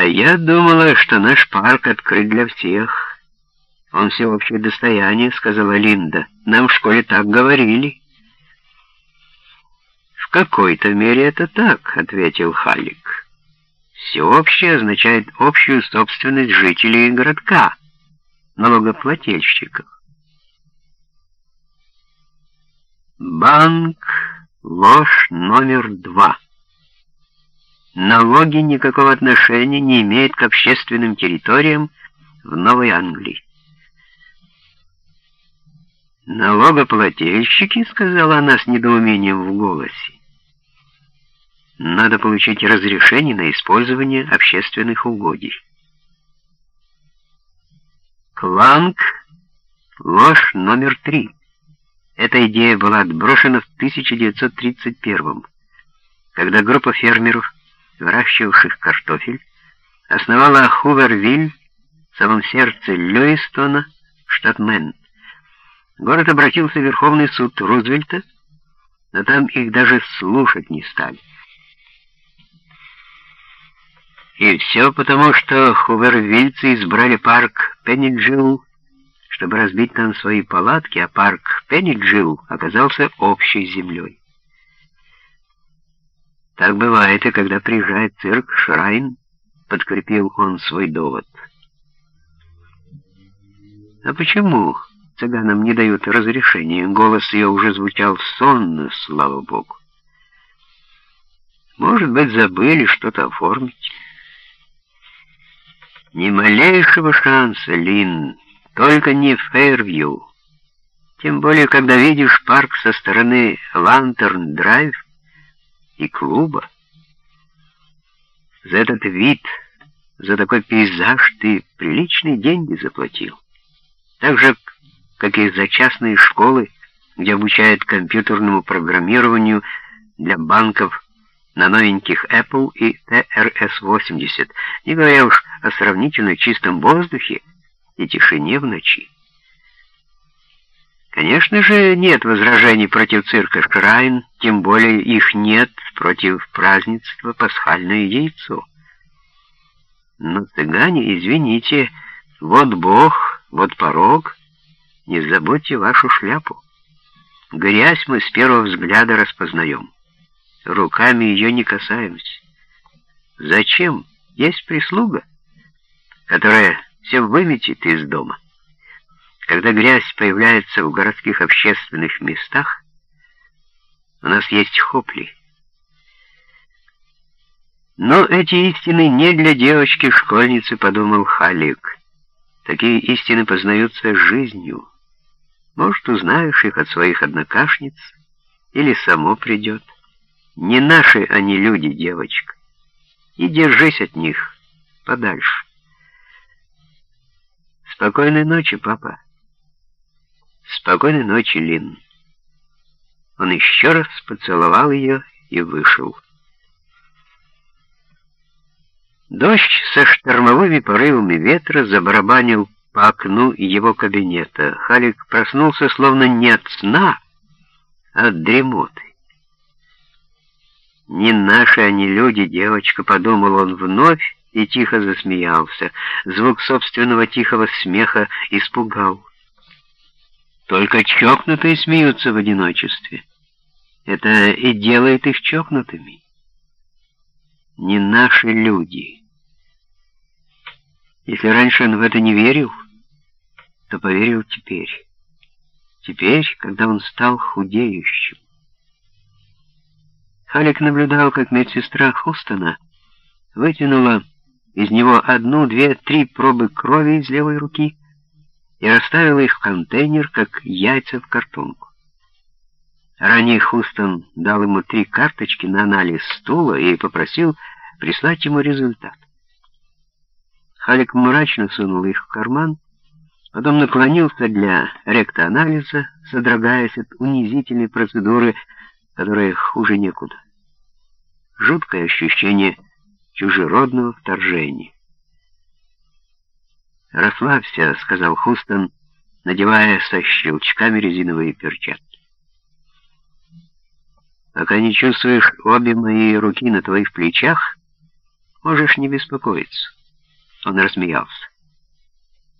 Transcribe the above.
А я думала, что наш парк открыт для всех. Он всеобщее достояние, сказала Линда. Нам в школе так говорили. В какой-то мере это так, ответил Халик. Всеобщее означает общую собственность жителей городка, налогоплательщиков. Банк — ложь номер два. Налоги никакого отношения не имеют к общественным территориям в Новой Англии. «Налогоплательщики», — сказала она с недоумением в голосе. «Надо получить разрешение на использование общественных угодий». Кланг — ложь номер три. Эта идея была отброшена в 1931 когда группа фермеров выращивавших картофель, основала Хувервиль в самом сердце Льюистона, штат Мэн. Город обратился в Верховный суд Рузвельта, но там их даже слушать не стали. И все потому, что хувервильцы избрали парк Пенниджилл, чтобы разбить там свои палатки, а парк Пенниджилл оказался общей землей. Так бывает и когда приезжает цирк Шрайн, подкрепил он свой довод. А почему цыганам не дают разрешения? Голос ее уже звучал сонно, слава богу. Может быть, забыли что-то оформить? Ни малейшего шанса, Лин, только не Фейрвью. Тем более, когда видишь парк со стороны Лантерн-Драйв, и клуба. За этот вид, за такой пейзаж ты приличные деньги заплатил. Так же, как и за частные школы, где обучают компьютерному программированию для банков на новеньких Apple и TRS-80, не говоря уж о сравнительно чистом воздухе и тишине в ночи. Конечно же, нет возражений против цирка Шрайн, тем более их нет против празднества пасхальное яйцо. Но цыгане, извините, вот Бог, вот порог, не забудьте вашу шляпу. Грязь мы с первого взгляда распознаем. Руками ее не касаемся. Зачем? Есть прислуга, которая все выметит из дома. Когда грязь появляется в городских общественных местах, у нас есть хопли. Но эти истины не для девочки-школьницы, подумал Халик. Такие истины познаются жизнью. Может, узнаешь их от своих однокашниц, или само придет. Не наши они люди, девочка. И держись от них подальше. Спокойной ночи, папа. «Спокойной ночи, Лин». Он еще раз поцеловал ее и вышел. Дождь со штормовыми порывами ветра забарабанил по окну его кабинета. Халик проснулся словно не от сна, а от дремоты. «Не наши они люди, девочка», — подумал он вновь и тихо засмеялся. Звук собственного тихого смеха испугал. Только чокнутые смеются в одиночестве. Это и делает их чокнутыми. Не наши люди. Если раньше он в это не верил, то поверил теперь. Теперь, когда он стал худеющим. Халик наблюдал, как медсестра Хустона вытянула из него одну, две, три пробы крови из левой руки и расставила их в контейнер, как яйца в картонку. Ранее Хустон дал ему три карточки на анализ стула и попросил прислать ему результат. Халик мрачно сунул их в карман, потом наклонился для ректоанализа, содрогаясь от унизительной процедуры, которая хуже некуда. Жуткое ощущение чужеродного вторжения. «Расслабься», — сказал Хустон, надевая со щелчками резиновые перчатки. «Пока не чувствуешь обе мои руки на твоих плечах, Можешь не беспокоиться». Он рассмеялся.